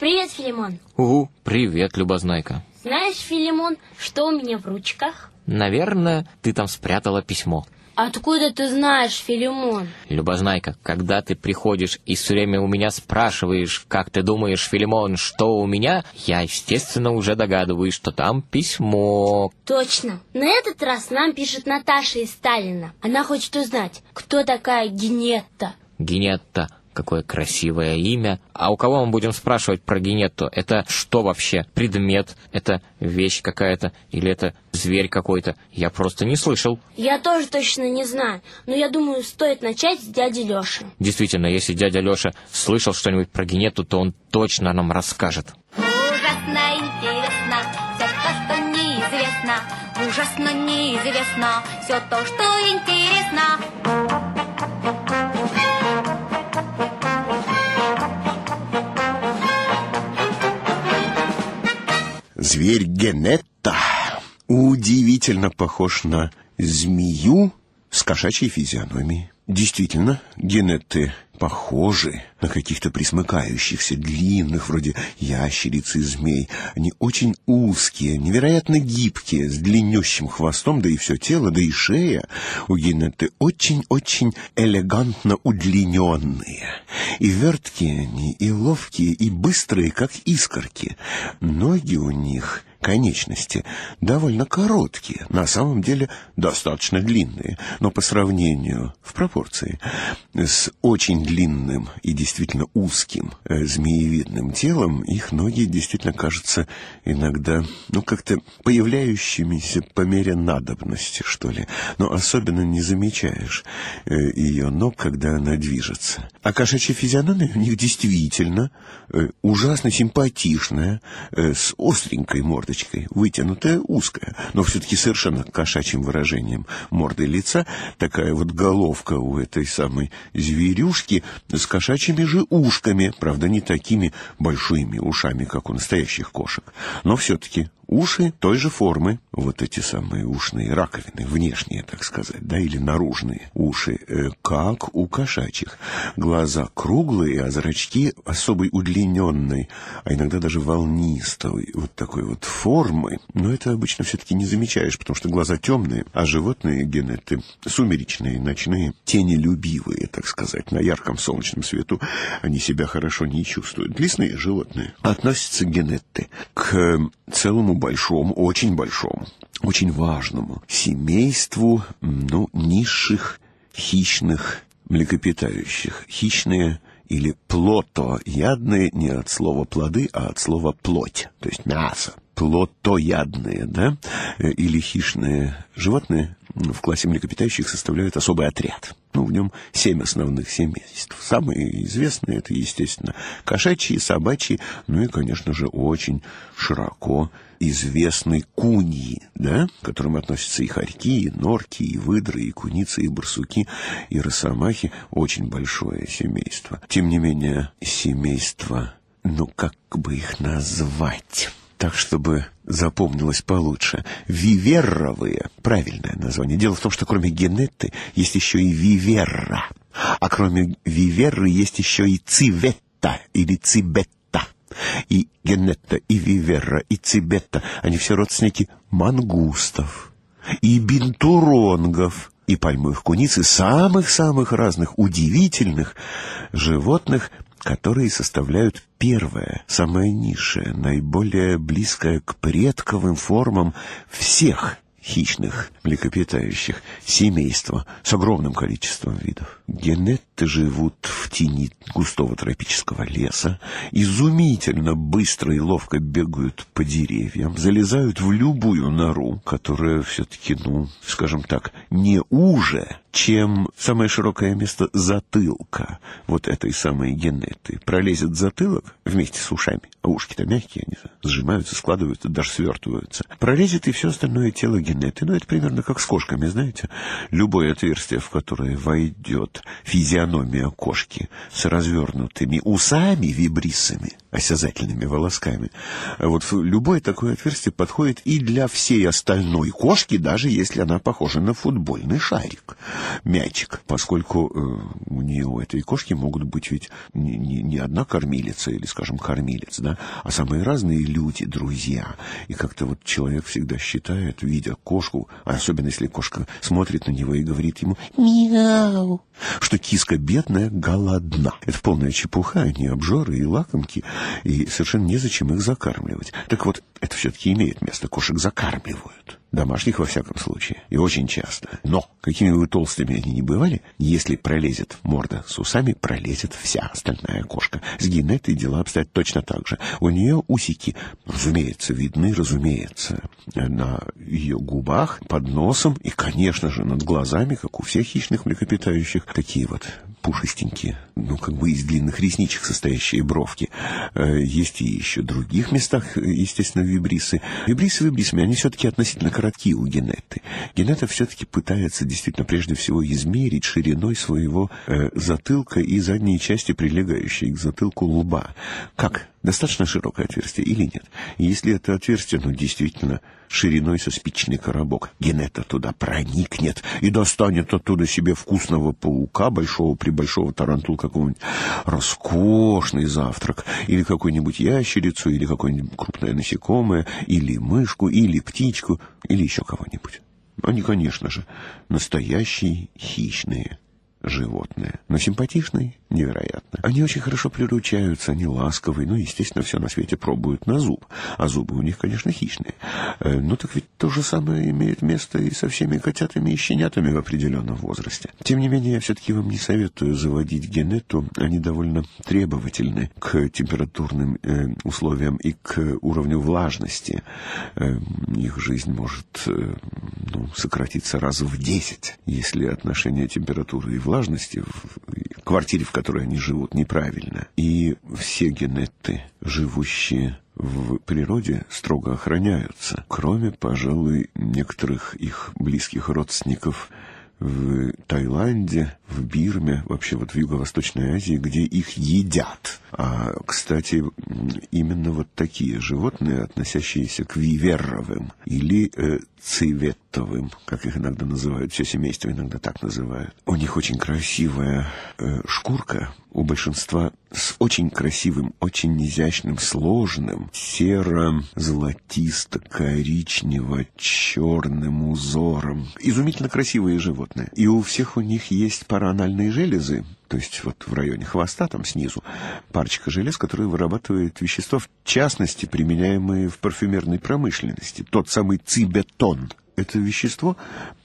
Привет, Филимон. Угу, привет, Любознайка. Знаешь, Филимон, что у меня в ручках? Наверное, ты там спрятала письмо. Откуда ты знаешь, Филимон? Любознайка, когда ты приходишь и все время у меня спрашиваешь, как ты думаешь, Филимон, что у меня, я, естественно, уже догадываюсь, что там письмо. Точно. На этот раз нам пишет Наташа из Сталина. Она хочет узнать, кто такая Генетта. Генетта. Какое красивое имя. А у кого мы будем спрашивать про Генетту? Это что вообще? Предмет? Это вещь какая-то? Или это зверь какой-то? Я просто не слышал. Я тоже точно не знаю, но я думаю, стоит начать с дяди Лёши. Действительно, если дядя Лёша слышал что-нибудь про Генетту, то он точно нам расскажет. Ужасно интересно все то, что неизвестно. Ужасно неизвестно все то, что интересно. Зверь Генетта удивительно похож на змею с кошачьей физиономией. Действительно, генетты похожи на каких-то присмыкающихся, длинных, вроде ящериц и змей. Они очень узкие, невероятно гибкие, с длиннющим хвостом, да и все тело, да и шея у генетты очень-очень элегантно удлиненные. И верткие они, и ловкие, и быстрые, как искорки. Ноги у них конечности довольно короткие, на самом деле достаточно длинные, но по сравнению в пропорции с очень длинным и действительно узким э, змеевидным телом, их ноги действительно кажутся иногда, ну, как-то появляющимися по мере надобности, что ли. Но особенно не замечаешь э, ее ног, когда она движется. А кошачья физиономия у них действительно э, ужасно симпатичная, с остренькой мордочкой, вытянутая, узкая, но все-таки совершенно кошачьим выражением морды лица, такая вот головка у этой самой зверюшки с кошачьими же ушками, правда, не такими большими ушами, как у настоящих кошек, но все-таки уши той же формы, вот эти самые ушные раковины, внешние, так сказать, да, или наружные уши, э, как у кошачьих. Глаза круглые, а зрачки особой удлиненной, а иногда даже волнистой, вот такой вот формы. Но это обычно все-таки не замечаешь, потому что глаза темные, а животные генеты сумеречные, ночные, тенелюбивые, так сказать, на ярком солнечном свету они себя хорошо не чувствуют. Лесные животные относятся генетты к целому большому, очень большому, очень важному семейству, ну, низших хищных млекопитающих. Хищные или плотоядные не от слова плоды, а от слова плоть, то есть мясо. Плотоядные, да, или хищные животные в классе млекопитающих составляют особый отряд. Ну, в нем семь основных семейств. Самые известные это, естественно, кошачьи, собачьи, ну и, конечно же, очень широко известны куньи, да, к которым относятся и хорьки, и норки, и выдры, и куницы, и барсуки, и росомахи. Очень большое семейство. Тем не менее, семейство, ну, как бы их назвать так, чтобы запомнилось получше. Виверровые, правильное название. Дело в том, что кроме генетты есть еще и виверра. А кроме виверры есть еще и циветта или цибетта. И генетта, и виверра, и цибетта, они все родственники мангустов и бинтуронгов и пальмовых куниц и самых-самых разных удивительных животных, которые составляют первое, самое низшее, наиболее близкое к предковым формам всех хищных млекопитающих семейства с огромным количеством видов. Генетты живут в тени густого тропического леса, изумительно быстро и ловко бегают по деревьям, залезают в любую нору, которая все-таки, ну, скажем так, не уже, чем самое широкое место затылка вот этой самой генеты. Пролезет затылок вместе с ушами, а ушки-то мягкие, они сжимаются, складываются, даже свертываются. Пролезет и все остальное тело генеты. Ну, это примерно как с кошками, знаете. Любое отверстие, в которое войдет физиономия кошки с развернутыми усами, вибрисами, осязательными волосками, вот любое такое отверстие подходит и для всей остальной кошки, даже если она похожа на футбольный шарик. мячик, поскольку э, у нее, у этой кошки могут быть ведь не, не, не одна кормилица или, скажем, кормилец, да, а самые разные люди, друзья. И как-то вот человек всегда считает, видя кошку, а особенно если кошка смотрит на него и говорит ему «мяу», что киска бедная голодна. Это полная чепуха, они обжоры и лакомки, и совершенно незачем их закармливать. Так вот, это все-таки имеет место, кошек закармливают. Домашних, во всяком случае, и очень часто. Но, какими бы толстыми они ни бывали, если пролезет морда с усами, пролезет вся остальная кошка. С Генетой дела обстоят точно так же. У нее усики, разумеется, видны, разумеется, на ее губах, под носом и, конечно же, над глазами, как у всех хищных млекопитающих, такие вот пушистенькие, ну, как бы из длинных ресничек состоящие бровки. Э, есть и еще в других местах, естественно, вибрисы. Вибрисы вибрисами, они все-таки относительно короткие у Генеты. Генета все-таки пытается действительно прежде всего измерить шириной своего э, затылка и задней части, прилегающей к затылку лба. Как? Достаточно широкое отверстие или нет? Если это отверстие, ну, действительно, шириной со спичный коробок, Генета туда проникнет и достанет оттуда себе вкусного паука, большого-пребольшого тарантула, какого-нибудь роскошный завтрак, или какую-нибудь ящерицу, или какое-нибудь крупное насекомое, или мышку, или птичку, или еще кого-нибудь. Они, конечно же, настоящие хищные животные, но симпатичные невероятно. Они очень хорошо приручаются, они ласковые, ну, естественно, все на свете пробуют на зуб, а зубы у них, конечно, хищные. Э, ну, так ведь то же самое имеет место и со всеми котятами и щенятами в определенном возрасте. Тем не менее, я все-таки вам не советую заводить генету, они довольно требовательны к температурным э, условиям и к уровню влажности. Э, их жизнь может э, ну, сократиться раз в десять, если отношение температуры и влажности в квартире, в которой они живут, неправильно. И все генетты, живущие в природе, строго охраняются, кроме, пожалуй, некоторых их близких родственников в Таиланде, в Бирме, вообще вот в Юго-Восточной Азии, где их едят. А, кстати, именно вот такие животные, относящиеся к виверровым или э, цветовым, как их иногда называют, все семейство иногда так называют. У них очень красивая э, шкурка, у большинства с очень красивым, очень изящным, сложным, серо-золотисто-коричнево-черным узором. Изумительно красивые животные. И у всех у них есть паранальные железы, то есть вот в районе хвоста, там снизу, парочка желез, которые вырабатывают вещества, в частности, применяемые в парфюмерной промышленности. Тот самый цибетон. Это вещество,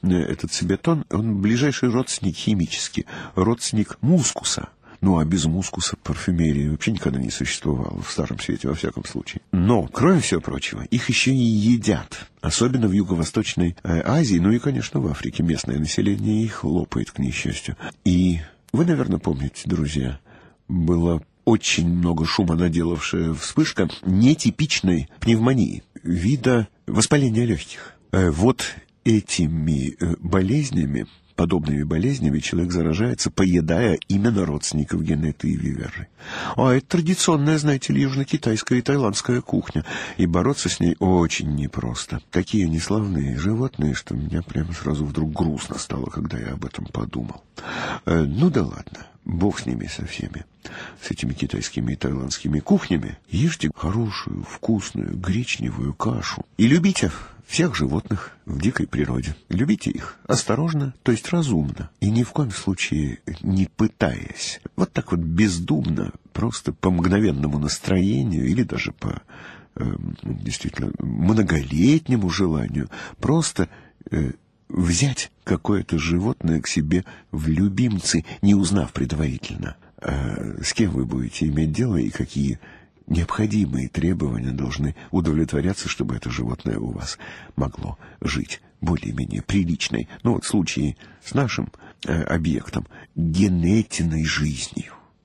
э, этот цибетон, он ближайший родственник химический, родственник мускуса. Ну, а без мускуса парфюмерии вообще никогда не существовало в Старом Свете, во всяком случае. Но, кроме всего прочего, их еще и едят. Особенно в Юго-Восточной э, Азии, ну и, конечно, в Африке местное население их лопает, к несчастью. И вы, наверное, помните, друзья, было очень много шума наделавшая вспышка нетипичной пневмонии, вида воспаления легких. Э, вот этими э, болезнями, подобными болезнями человек заражается, поедая именно родственников Генеты и Виверы. А это традиционная, знаете ли, южно-китайская и тайландская кухня, и бороться с ней очень непросто. Такие неславные животные, что меня прямо сразу вдруг грустно стало, когда я об этом подумал. Э, ну да ладно, бог с ними со всеми, с этими китайскими и тайландскими кухнями. Ешьте хорошую, вкусную, гречневую кашу и любите всех животных в дикой природе. Любите их осторожно, то есть разумно, и ни в коем случае не пытаясь. Вот так вот бездумно, просто по мгновенному настроению или даже по э, действительно многолетнему желанию, просто э, взять какое-то животное к себе в любимцы, не узнав предварительно, э, с кем вы будете иметь дело и какие необходимые требования должны удовлетворяться, чтобы это животное у вас могло жить более-менее приличной, ну вот в случае с нашим э, объектом, генетиной жизнью.